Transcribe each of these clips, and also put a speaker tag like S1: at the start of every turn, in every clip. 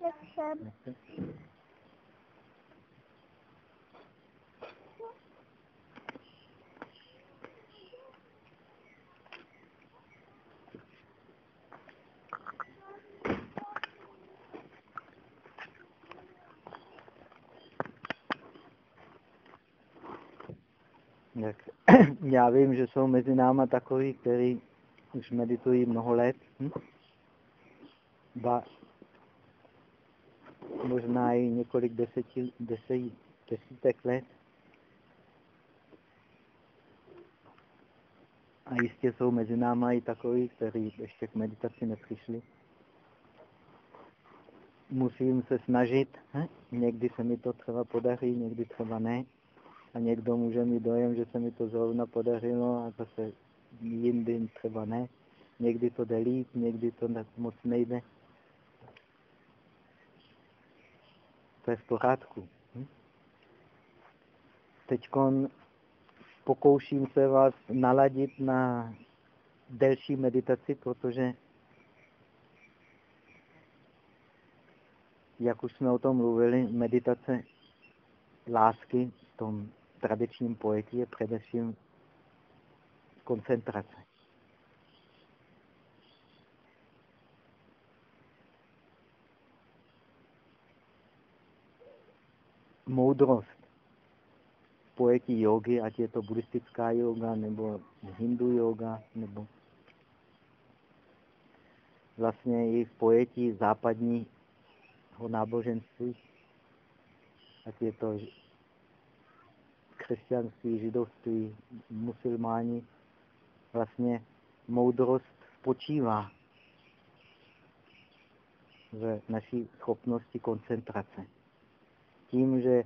S1: Nechcem.
S2: Jak, já vím, že jsou mezi náma takový, kteří už meditují mnoho let. Hm? Ba, možná i několik deseti, deseti, desítek let. A jistě jsou mezi náma i takový, kteří ještě k meditaci nepřišli. Musím se snažit. Hm? Někdy se mi to třeba podaří, někdy třeba ne. A někdo může mít dojem, že se mi to zrovna podařilo a zase jindy třeba ne. Někdy to jde líp, někdy to moc nejde. To je v pořádku. Hm? Teď pokouším se vás naladit na delší meditaci, protože jak už jsme o tom mluvili, meditace lásky v tom tradičním pojetí je především koncentrace. Moudrost pojetí jogy, ať je to buddhistická yoga, nebo hindu yoga, nebo vlastně i v pojetí západního náboženství, ať je to křesťanství, židovství, musulmáni, vlastně moudrost spočívá v naší schopnosti koncentrace. Tím, že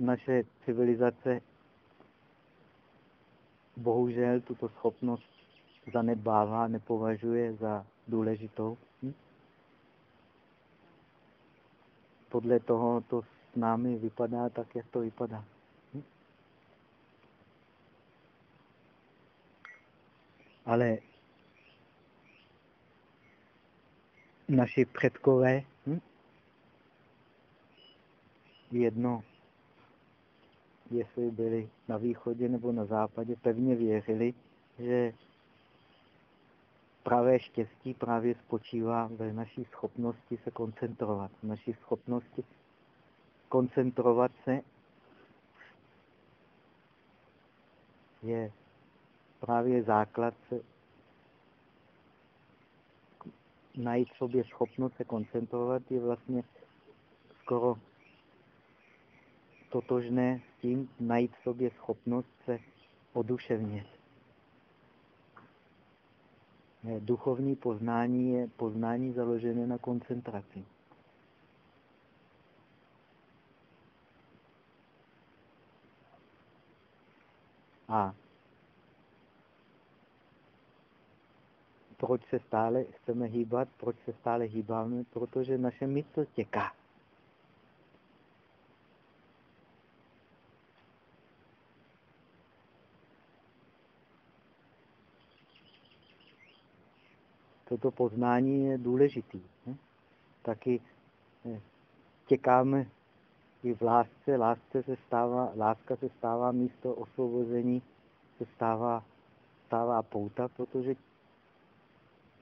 S2: naše civilizace bohužel tuto schopnost zanedbává, nepovažuje za důležitou. Podle toho to s námi vypadá tak, jak to vypadá. Ale naši předkové, hm? Jedno, jestli byli na východě nebo na západě, pevně věřili, že pravé štěstí právě spočívá ve naší schopnosti se koncentrovat, v naší schopnosti koncentrovat se je právě základ se najít sobě schopnost se koncentrovat je vlastně skoro totožné s tím najít sobě schopnost se oduševnit. Duchovní poznání je poznání založené na koncentraci. A proč se stále chceme hýbat, proč se stále hýbáme? Protože naše mysl těká. Toto poznání je důležitý. Taky eh, těkáme i v lásce. Lásce se stává, láska se stává místo osvobození, se stává, stává pouta, protože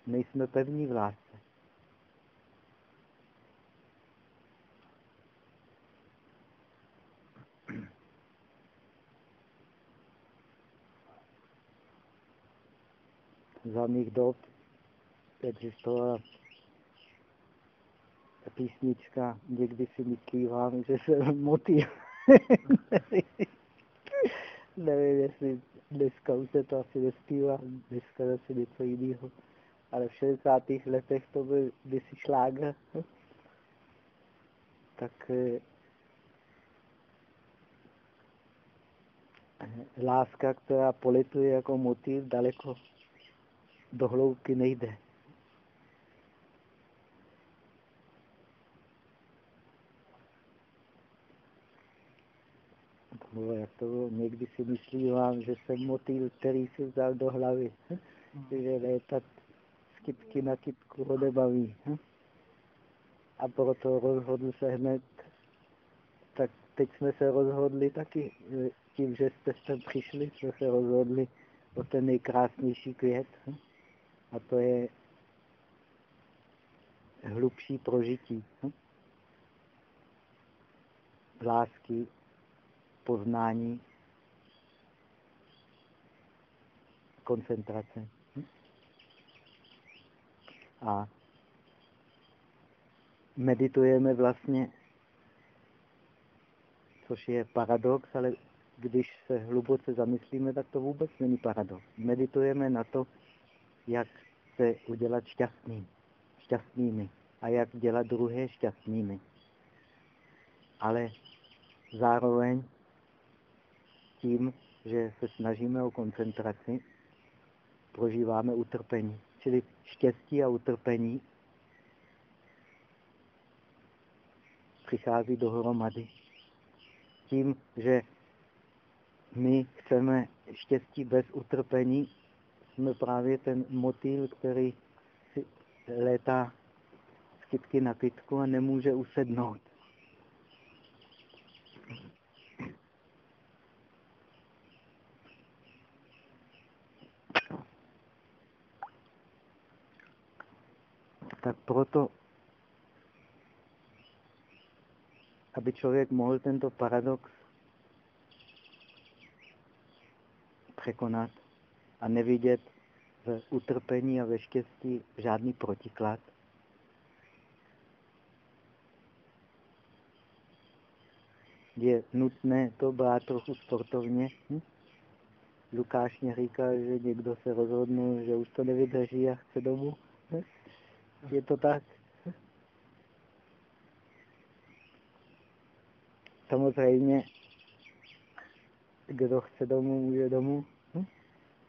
S2: nejsme pevní v lásce. Za mých dob existovala písnička, někdy si myslívám, že jsem motýl. Nevím, jestli dneska už se to asi nespívá, dneska zase něco jiného. Ale v 60. letech to byl kdysi šláger. Tak eh, láska, která polituje jako motýl, daleko do hloubky nejde. Nebo jak to někdy si myslívám, že jsem motýl, který si vzal do hlavy, že létat z kytky na kytku ho nebaví. Hm? A proto rozhodl se hned, tak teď jsme se rozhodli taky, tím, že jste sem přišli, jsme se rozhodli o ten nejkrásnější květ. Hm? A to je hlubší prožití. Hm? Lásky, poznání, koncentrace. A meditujeme vlastně, což je paradox, ale když se hluboce zamyslíme, tak to vůbec není paradox. Meditujeme na to, jak se udělat šťastným, šťastnými a jak dělat druhé šťastnými. Ale zároveň tím, že se snažíme o koncentraci, prožíváme utrpení. Čili štěstí a utrpení přichází dohromady. Tím, že my chceme štěstí bez utrpení, jsme právě ten motýl, který si létá z kytky na kytku a nemůže usednout. Tak proto, aby člověk mohl tento paradox překonat a nevidět v utrpení a ve štěstí žádný protiklad, je nutné to brát trochu sportovně. Hm? Lukáš mě říká, že někdo se rozhodnul, že už to nevydrží a chce domů. Hm? Je to tak? Samozřejmě, kdo chce domů, může domů,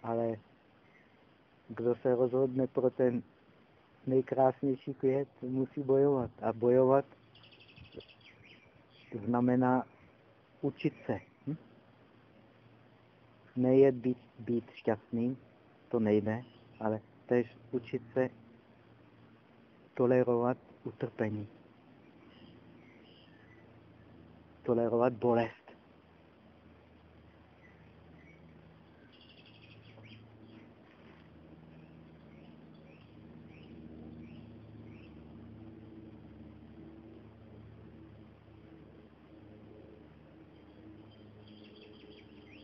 S2: ale kdo se rozhodne pro ten nejkrásnější květ, musí bojovat. A bojovat znamená učit se. Nejet být, být šťastný, to nejde, ale tež učit se tolerovat utrpení. Tolerovat bolest.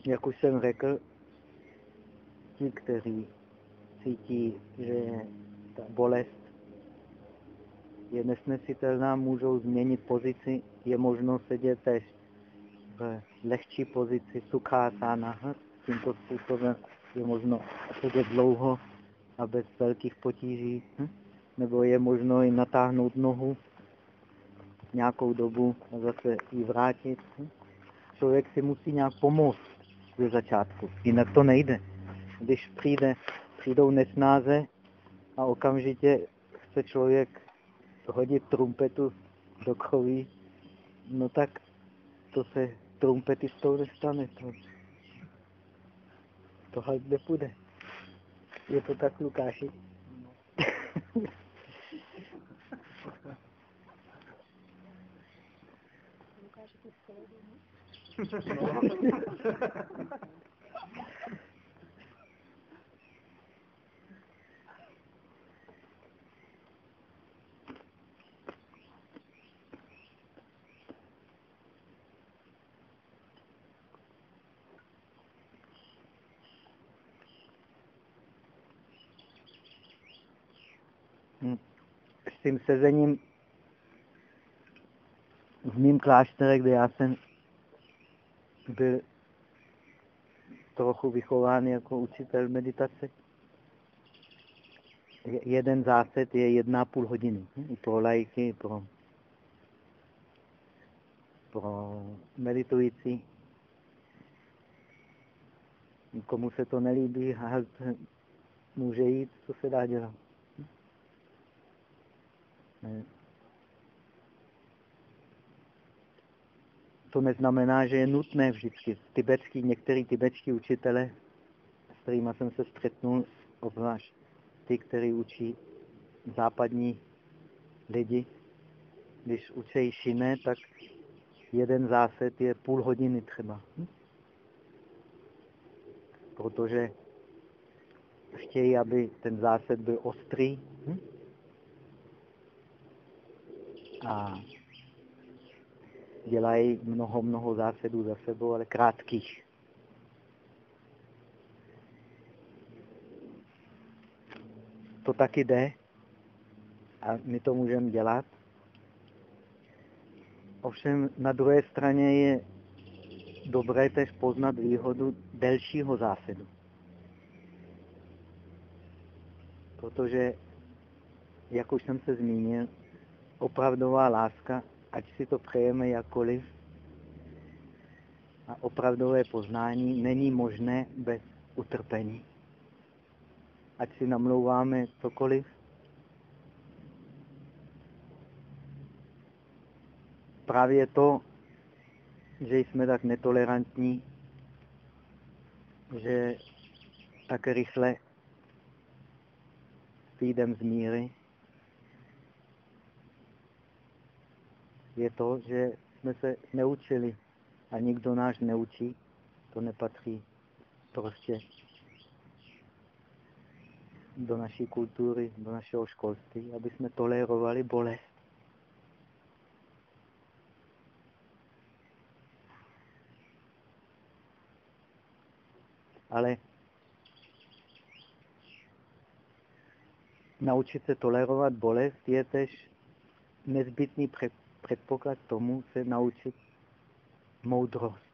S2: Jak už jsem řekl, ti, kteří cítí, že ta bolest je nesnesitelná, můžou změnit pozici, je možno sedět tež v lehčí pozici sukhásána. Tímto způsobem je možno sedět dlouho a bez velkých potíží. Hm? Nebo je možno i natáhnout nohu nějakou dobu a zase ji vrátit. Hm? Člověk si musí nějak pomoct ze začátku, jinak to nejde. Když přijde, přijdou nesnáze a okamžitě chce člověk hodit trumpetu do kroví, no tak to se trumpetistou nestane. To, tohle nepůjde. Je to tak, Lukáši? Lukáši, ty tím sezením v mým kláštere, kde já jsem byl trochu vychován jako učitel meditace. Jeden zásad je jedna půl hodiny. I pro lajky, pro, pro meditující. Komu se to nelíbí, může jít, co se dá dělat. To neznamená, že je nutné vždycky. Tibetský, některý tibetský učitele, s kterými jsem se střetnul, obzvlášť ty, který učí západní lidi. Když učí šiné, tak jeden zásad je půl hodiny třeba. Hm? Protože chtějí, aby ten zásad byl ostrý. Hm? A dělají mnoho, mnoho zásadů za sebou, ale krátkých. To taky jde a my to můžeme dělat. Ovšem na druhé straně je dobré tež poznat výhodu delšího zásadu. Protože, jak už jsem se zmínil, opravdová láska, ať si to přejeme jakkoliv, a opravdové poznání není možné bez utrpení. Ať si namlouváme cokoliv, právě to, že jsme tak netolerantní, že tak rychle výjdem z míry, je to, že jsme se neučili a nikdo náš neučí, to nepatří prostě do naší kultury, do našeho školství, aby jsme tolerovali bolest. Ale naučit se tolerovat bolest je tež nezbytný předpoklad tomu se naučit moudrost.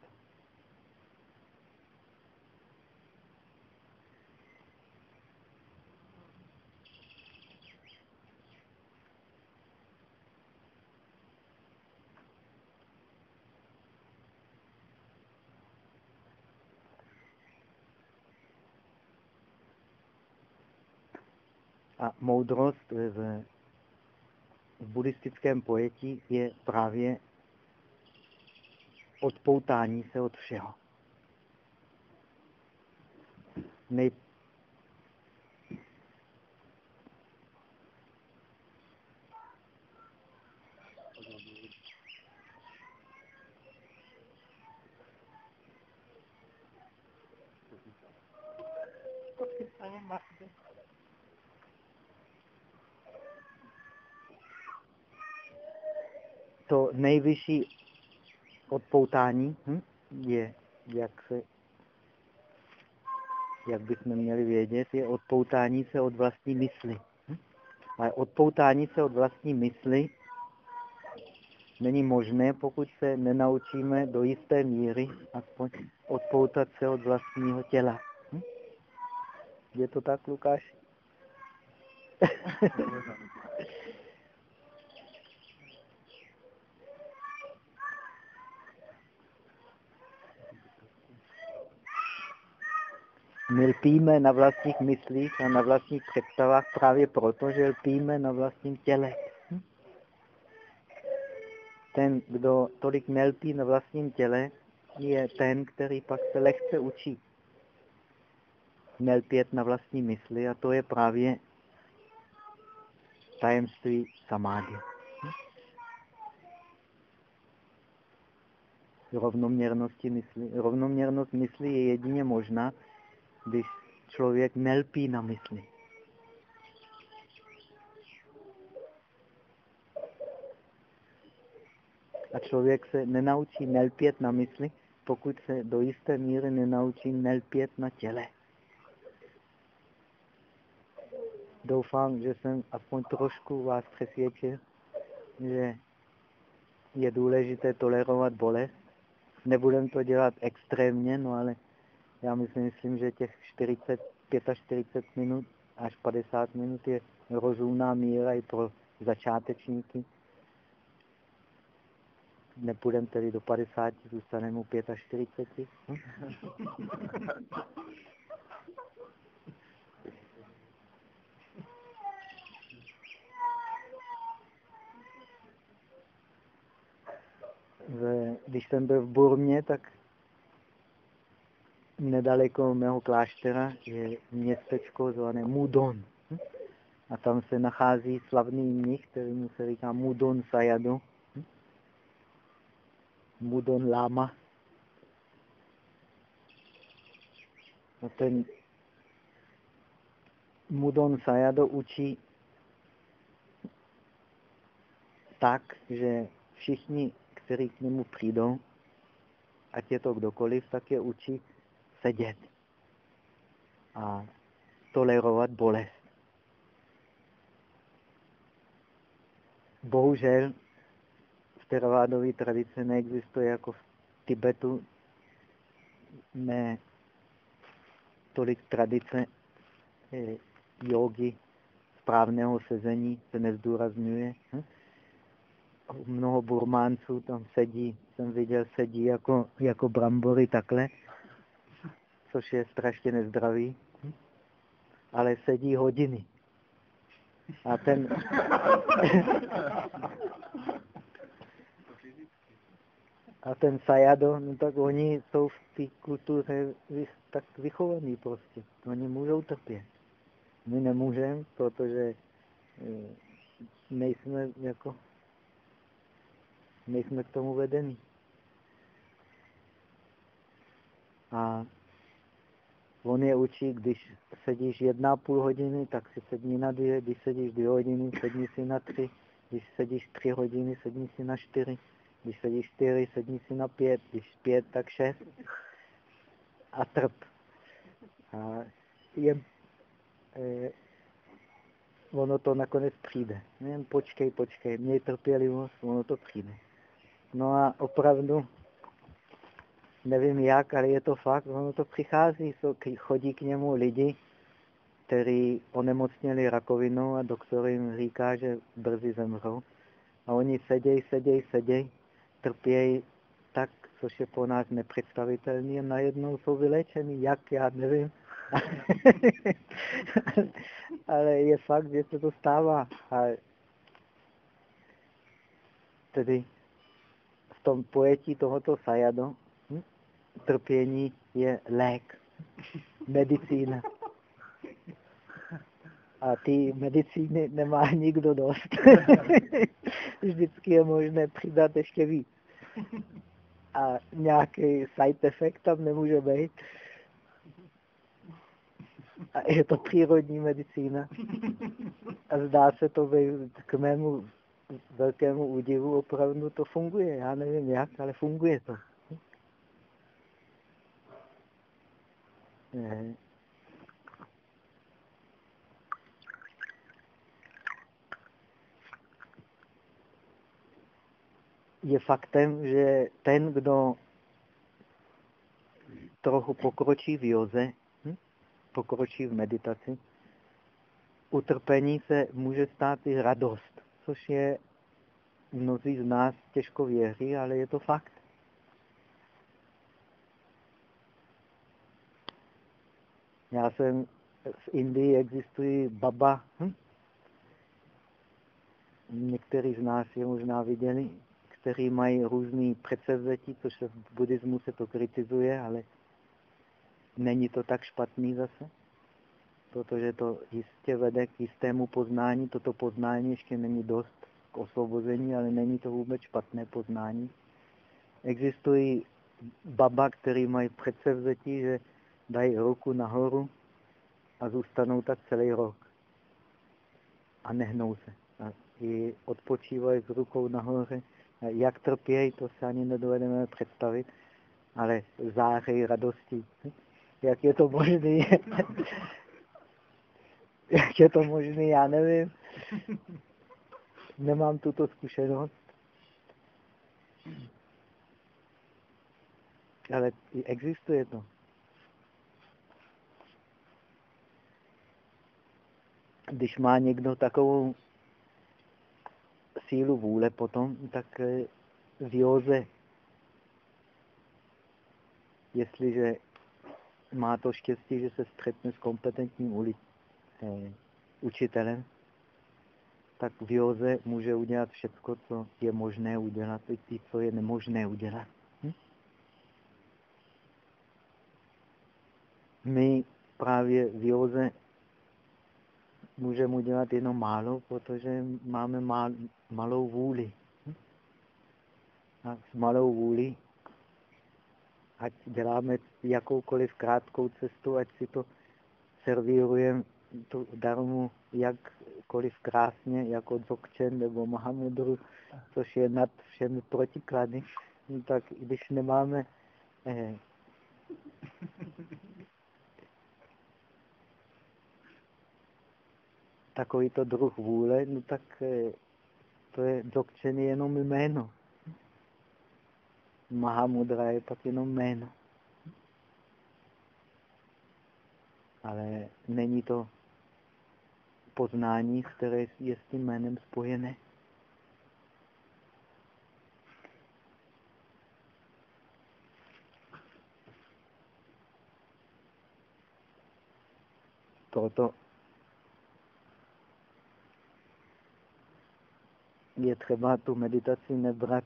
S2: A moudrost v, v buddhistickém pojetí je právě odpoutání se od všeho. Nej, to nejvyšší odpoutání hm, je, jak se jak bychom měli vědět, je odpoutání se od vlastní mysli. Hm? Ale odpoutání se od vlastní mysli není možné, pokud se nenaučíme do jisté míry aspoň odpoutat se od vlastního těla. Hm? Je to tak, Lukáš? My lpíme na vlastních myslích a na vlastních představách právě proto, že lpíme na vlastním těle. Hm? Ten, kdo tolik nelpí na vlastním těle, je ten, který pak se lehce učí nelpět na vlastní mysli a to je právě tajemství samády. Hm? Rovnoměrnosti mysli. Rovnoměrnost mysli je jedině možná, když člověk nelpí na mysli. A člověk se nenaučí nelpět na mysli, pokud se do jisté míry nenaučí nelpět na těle. Doufám, že jsem aspoň trošku vás přesvědčil, že je důležité tolerovat bolest. Nebudem to dělat extrémně, no ale já myslím, myslím, že těch 40, 45 minut až 50 minut je rozumná míra i pro začátečníky. Nepůjdeme tedy do 50, zůstaneme u 45. Hm? Když jsem byl v Burmě, tak nedaleko mého kláštera je městečko zvané Mudon. A tam se nachází slavný mnich, který se říká Mudon Sayadu. Mudon Lama. A ten Mudon Sayado učí tak, že všichni, kteří k němu přijdou, ať je to kdokoliv, tak je učí sedět a tolerovat bolest. Bohužel v teravádové tradice neexistuje jako v Tibetu ne tolik tradice eh, jogy, správného sezení se nezdůrazňuje. Hm? Mnoho burmánců tam sedí, jsem viděl, sedí jako, jako brambory takhle, což je strašně nezdravý, hm? ale sedí hodiny. A ten... A ten sajado, no tak oni jsou v té kultuře tak vychovaní prostě. Oni můžou trpět. My nemůžeme, protože eh, nejsme jako nejsme k tomu vedení. A on je učí, když sedíš jedna půl hodiny, tak si sedni na dvě, když sedíš dvě hodiny, sedni si na tři, když sedíš tři hodiny, sedni si na čtyři, když sedíš čtyři, sedni si na pět, když pět, tak šest a trp. A je, e, ono to nakonec přijde. Jen počkej, počkej, měj trpělivost, ono to přijde. No a opravdu nevím jak, ale je to fakt, ono to přichází, chodí k němu lidi, kteří onemocněli rakovinou a doktor jim říká, že brzy zemřou. A oni sedějí, sedějí, sedějí, trpějí tak, což je pro nás nepředstavitelné a najednou jsou vylečení. Jak, já nevím. ale je fakt, že se to stává. A tedy v tom pojetí tohoto sajado trpění je lék, medicína. A ty medicíny nemá nikdo dost. Vždycky je možné přidat ještě víc. A nějaký side effect tam nemůže být. A je to přírodní medicína. A zdá se to být k mému velkému údivu opravdu to funguje. Já nevím jak, ale funguje to. Je faktem, že ten, kdo trochu pokročí v joze, hm? pokročí v meditaci, utrpení se může stát i radost, což je mnozí z nás těžko věří, ale je to fakt. Já jsem v Indii existují baba. Hm? Někteří z nás je možná viděli, kteří mají různý předsevzetí, což se v buddhismu se to kritizuje, ale není to tak špatný zase, protože to jistě vede k jistému poznání. Toto poznání ještě není dost k osvobození, ale není to vůbec špatné poznání. Existují baba, který mají předsevzetí, že dají ruku nahoru a zůstanou tak celý rok. A nehnou se. A i odpočívají s rukou nahoře. A jak trpějí, to se ani nedovedeme představit, ale zářej radosti. Jak je to možné? jak je to možné, já nevím. Nemám tuto zkušenost. Ale existuje to. Když má někdo takovou sílu vůle potom, tak eh, v józe, jestliže má to štěstí, že se střetne s kompetentním uli, eh, učitelem, tak v józe může udělat všechno, co je možné udělat, i co je nemožné udělat. Hm? My právě v józe můžeme udělat jenom málo, protože máme mal, malou vůli. A s malou vůli, ať děláme jakoukoliv krátkou cestu, ať si to servírujeme tu darmu jakkoliv krásně, jako Dzogchen nebo Mahamudru, což je nad všemi protiklady, tak když nemáme eh, takovýto druh vůle, no tak eh, to je je jenom jméno. Mahamudra je pak jenom jméno. Ale není to poznání, které je s tím jménem spojené. Proto je třeba tu meditaci nebrat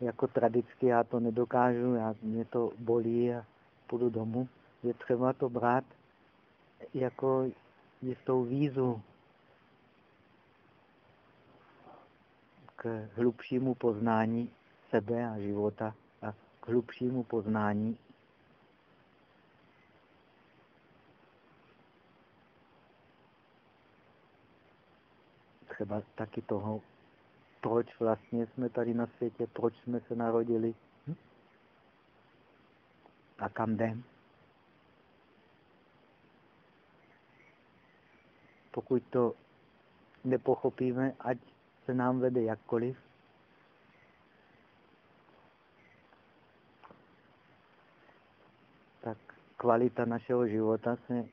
S2: jako tradicky, já to nedokážu, já, mě to bolí a půjdu domů. Je třeba to brát jako jistou vízu k hlubšímu poznání sebe a života a k hlubšímu poznání třeba taky toho, proč vlastně jsme tady na světě, proč jsme se narodili hm? a kam jdeme. pokud to nepochopíme, ať se nám vede jakkoliv, tak kvalita našeho života se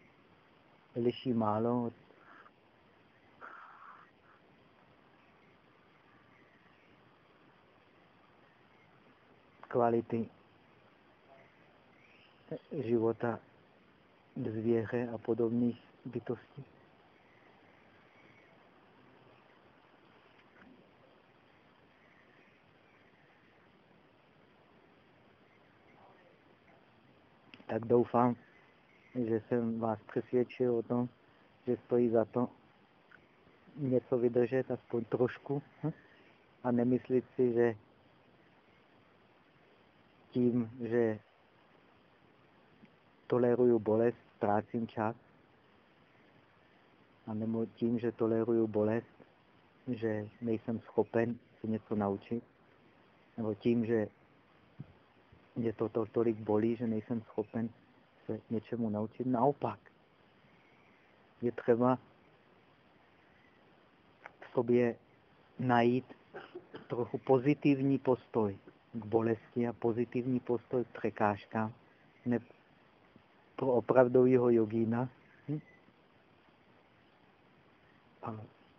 S2: liší málo od kvality života zvěře a podobných bytostí. tak doufám, že jsem vás přesvědčil o tom, že stojí za to něco vydržet, aspoň trošku, hm? a nemyslit si, že tím, že toleruju bolest, ztrácím čas, a nebo tím, že toleruju bolest, že nejsem schopen se něco naučit, nebo tím, že mě to, to tolik bolí, že nejsem schopen se něčemu naučit. Naopak, je třeba v sobě najít trochu pozitivní postoj k bolesti a pozitivní postoj k překážkám. Ne pro opravdového jogína. Hm? A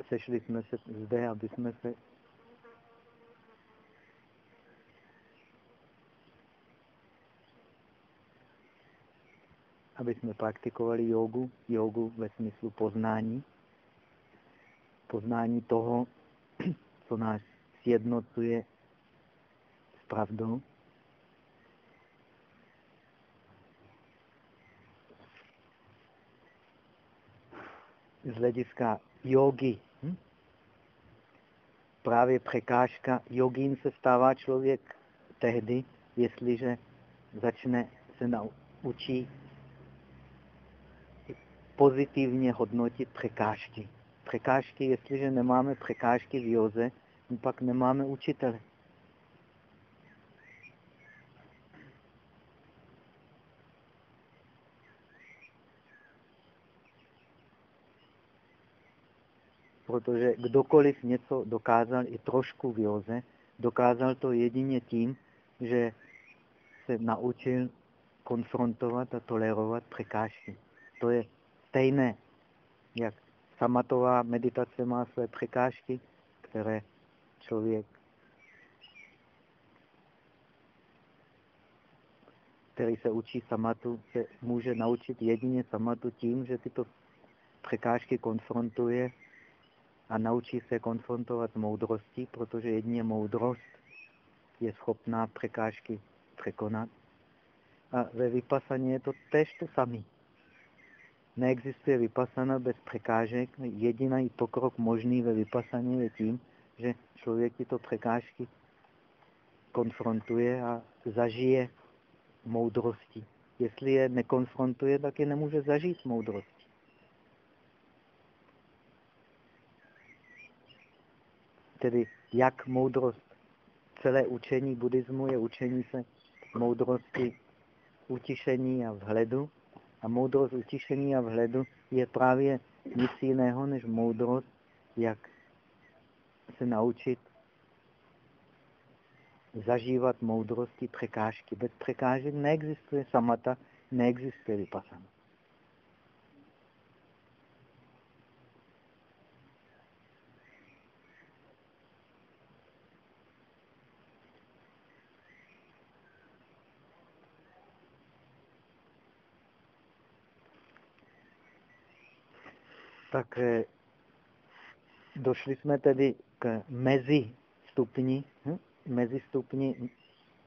S2: sešli jsme se zde, aby jsme se aby jsme praktikovali jogu, jogu ve smyslu poznání, poznání toho, co nás sjednocuje pravdou. Z hlediska jogy, hm? právě překážka, jogín se stává člověk tehdy, jestliže začne se naučit pozitivně hodnotit překážky. Překážky, jestliže nemáme překážky v józe, pak nemáme učitele. Protože kdokoliv něco dokázal i trošku v józe, dokázal to jedině tím, že se naučil konfrontovat a tolerovat překážky. To je stejné, jak samatová meditace má své překážky, které člověk, který se učí samatu, se může naučit jedině samatu tím, že tyto překážky konfrontuje a naučí se konfrontovat moudrostí, protože jedině moudrost je schopná překážky překonat. A ve vypasaně je to tež to samé. neexistuje vypasana bez překážek. Jediný pokrok možný ve vypasaně je tím, že člověk tyto překážky konfrontuje a zažije moudrosti. Jestli je nekonfrontuje, tak je nemůže zažít moudrosti. Tedy jak moudrost, celé učení buddhismu je učení se moudrosti utišení a vhledu. A moudrost utišení a vhledu je právě nic jiného než moudrost, jak se naučit zažívat moudrosti překážky. Bez překážek neexistuje samata, neexistuje vypasana. Tak eh, došli jsme tedy k mezi stupni, hm? mezi stupni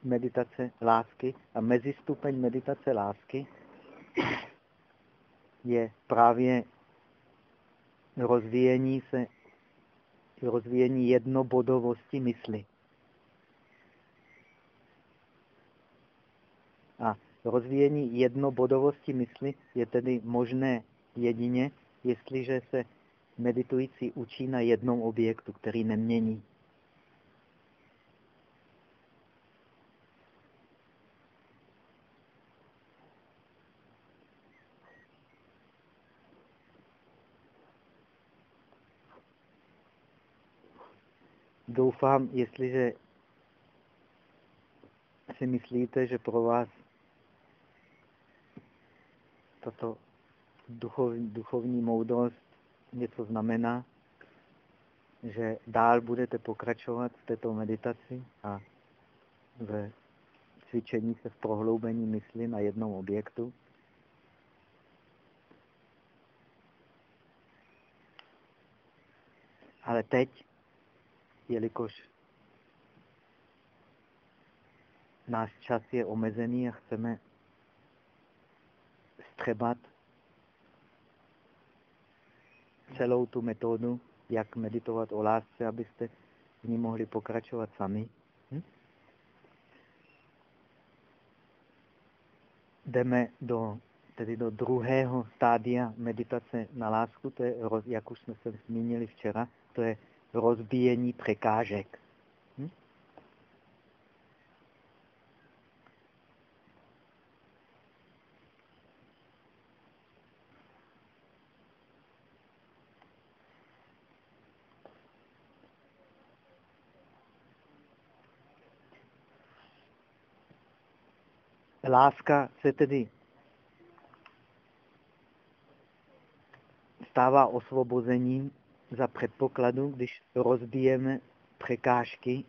S2: meditace lásky a mezi stupeň meditace lásky je právě rozvíjení se, rozvíjení jednobodovosti mysli. A rozvíjení jednobodovosti mysli je tedy možné jedině, jestliže se meditující učí na jednom objektu, který nemění. Doufám, jestliže si myslíte, že pro vás tato duchovní, duchovní moudrost něco znamená, že dál budete pokračovat v této meditaci a ve cvičení se v prohloubení mysli na jednom objektu. Ale teď, jelikož náš čas je omezený a chceme střebat celou tu metodu, jak meditovat o lásce, abyste v ní mohli pokračovat sami. Hm? Jdeme do, tedy do druhého stádia meditace na lásku, to je, jak už jsme se zmínili včera, to je rozbíjení překážek. Láska se tedy stává osvobozením za předpokladu, když rozbijeme překážky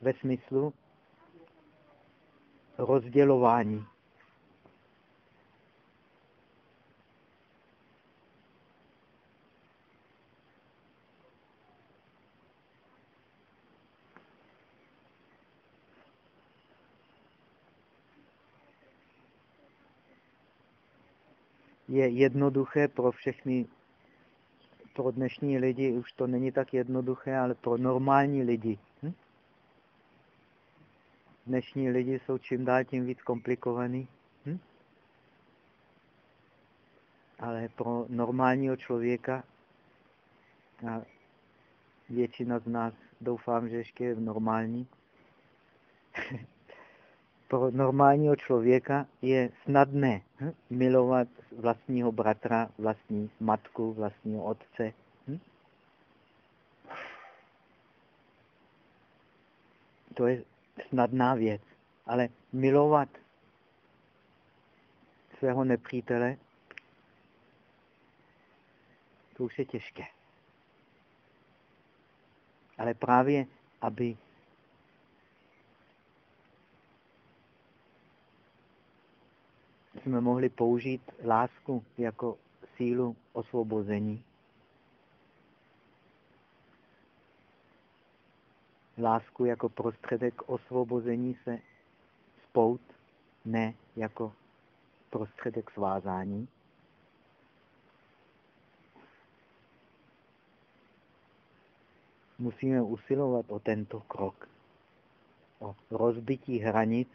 S2: ve smyslu rozdělování. Je jednoduché pro všechny, pro dnešní lidi už to není tak jednoduché, ale pro normální lidi. Hm? Dnešní lidi jsou čím dál tím víc komplikovaný. Hm? Ale pro normálního člověka, a většina z nás doufám, že ještě je normální, pro normálního člověka je snadné hm? milovat vlastního bratra, vlastní matku, vlastního otce. Hm? To je snadná věc. Ale milovat svého nepřítele, to už je těžké. Ale právě, aby jsme mohli použít lásku jako sílu osvobození. Lásku jako prostředek osvobození se spout, ne jako prostředek svázání. Musíme usilovat o tento krok, o rozbití hranic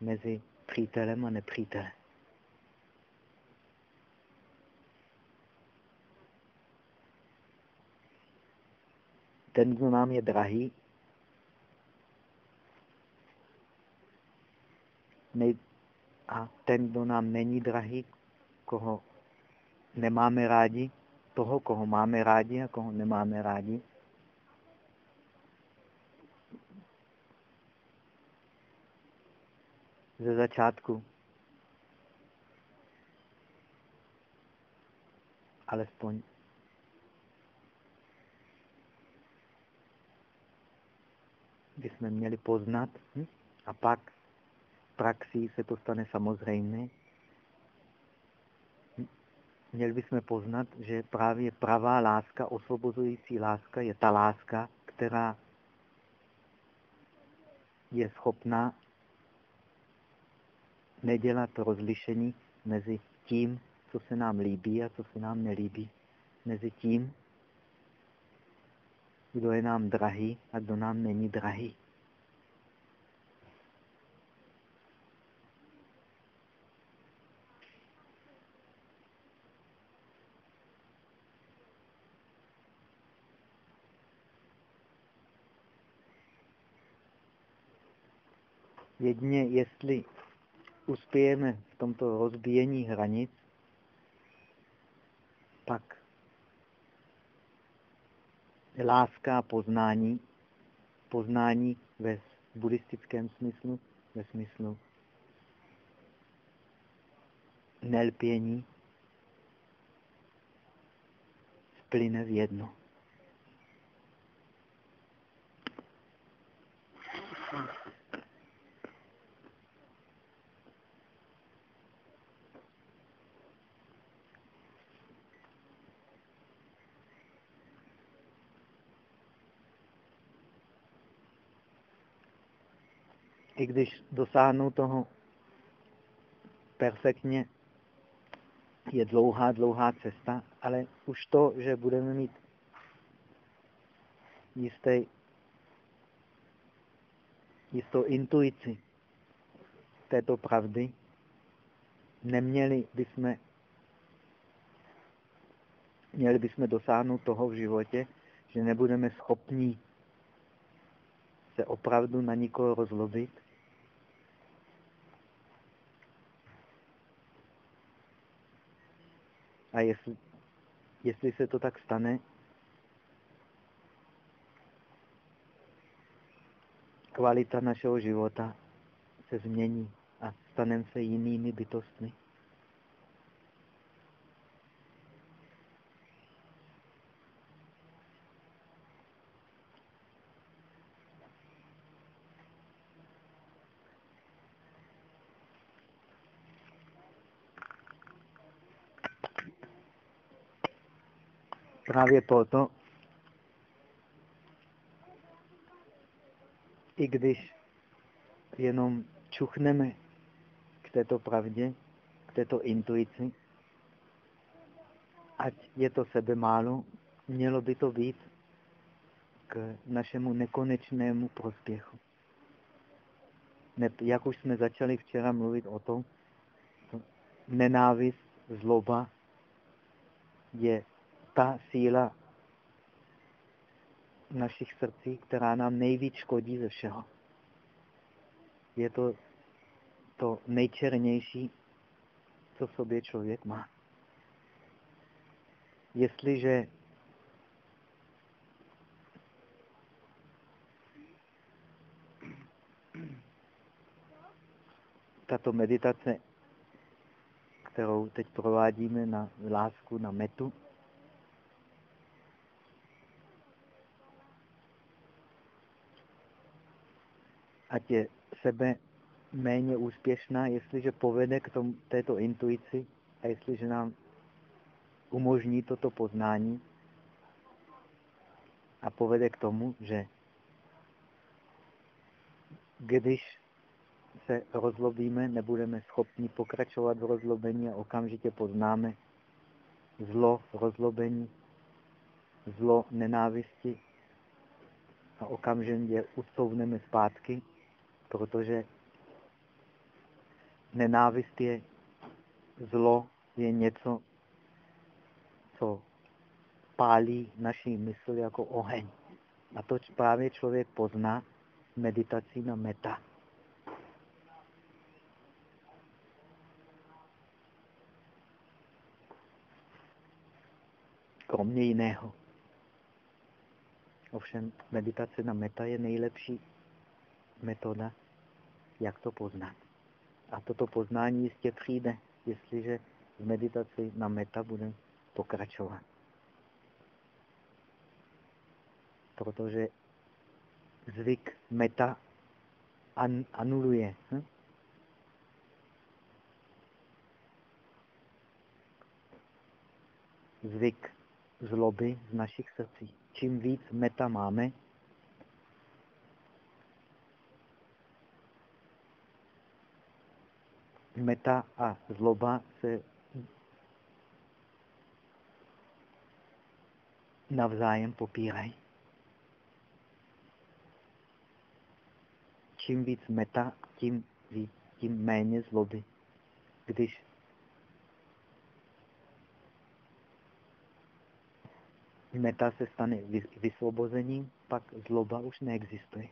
S2: mezi přítelem a nepřítelem. Ten, kdo nám je drahý, nej, a ten, kdo nám není drahý, koho nemáme rádi, toho, koho máme rádi a koho nemáme rádi. Ze začátku. Alespoň bychom měli poznat hm? a pak praxi se to stane samozřejmé. Měli bychom poznat, že právě pravá láska, osvobozující láska, je ta láska, která je schopná nedělat rozlišení mezi tím, co se nám líbí a co se nám nelíbí. Mezi tím, kdo je nám drahý a kdo nám není drahý. Jedině jestli uspějeme v tomto rozbíjení hranic, pak láska a poznání, poznání ve buddhistickém smyslu, ve smyslu nelpění, splyne v jedno. I když dosáhnou toho perfektně, je dlouhá, dlouhá cesta, ale už to, že budeme mít jistý, jistou intuici této pravdy, neměli bychom, měli bychom dosáhnout toho v životě, že nebudeme schopni se opravdu na nikoho rozlobit, A jestli, jestli se to tak stane, kvalita našeho života se změní a staneme se jinými bytostmi. Právě proto, i když jenom čuchneme k této pravdě, k této intuici, ať je to sebe málo, mělo by to být k našemu nekonečnému prospěchu. Jak už jsme začali včera mluvit o tom, nenávist, zloba je ta síla v našich srdcích, která nám nejvíc škodí ze všeho. Je to to nejčernější, co v sobě člověk má. Jestliže tato meditace, kterou teď provádíme na lásku, na metu, ať je sebe méně úspěšná, jestliže povede k tomu, této intuici a jestliže nám umožní toto poznání a povede k tomu, že když se rozlobíme, nebudeme schopni pokračovat v rozlobení a okamžitě poznáme zlo rozlobení, zlo nenávisti a okamžitě ustouvneme zpátky, protože nenávist je zlo, je něco, co pálí naší mysl jako oheň. A to právě člověk pozná meditací na meta. Kromě jiného. Ovšem meditace na meta je nejlepší metoda, jak to poznat. A toto poznání jistě přijde, jestliže v meditaci na meta budeme pokračovat. Protože zvyk meta an anuluje. Hm? Zvyk zloby z našich srdcí. Čím víc meta máme, meta a zloba se navzájem popírají. Čím víc meta, tím, víc, tím méně zloby. Když meta se stane vysvobozením, pak zloba už neexistuje.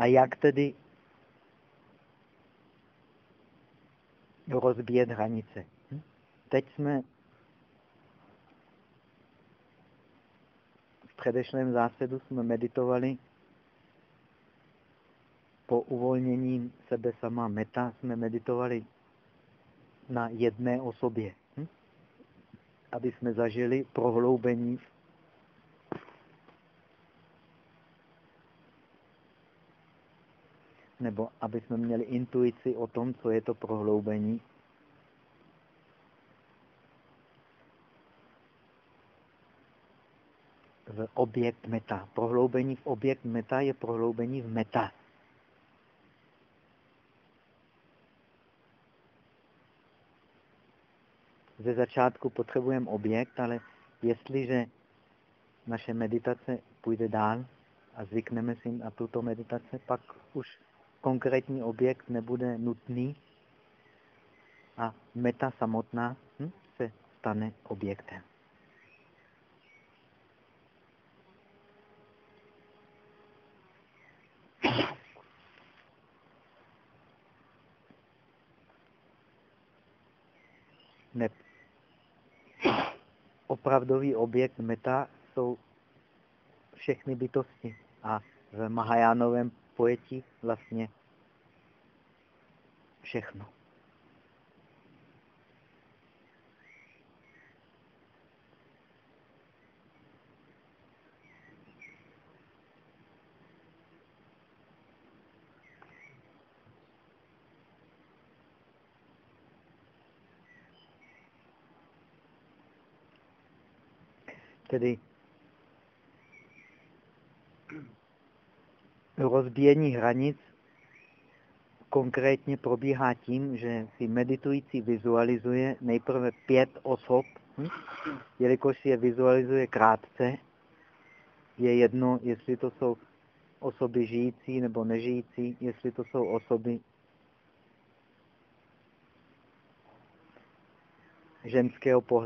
S2: A jak tedy rozbíjet hranice? Hm? Teď jsme v předešlém zásadu jsme meditovali po uvolnění sebe sama meta jsme meditovali na jedné osobě. Hm? Aby jsme zažili prohloubení nebo aby jsme měli intuici o tom, co je to prohloubení. V objekt meta. Prohloubení v objekt meta je prohloubení v meta. Ze začátku potřebujeme objekt, ale jestliže naše meditace půjde dál a zvykneme si na tuto meditaci, pak už konkrétní objekt nebude nutný a meta samotná hm, se stane objektem. Ne. Opravdový objekt meta jsou všechny bytosti a v Mahajánovém pojetí vlastně všechno. Tedy rozbíjení hranic konkrétně probíhá tím, že si meditující vizualizuje nejprve pět osob, hm? jelikož si je vizualizuje krátce, je jedno, jestli to jsou osoby žijící nebo nežijící, jestli to jsou osoby ženského pohledu,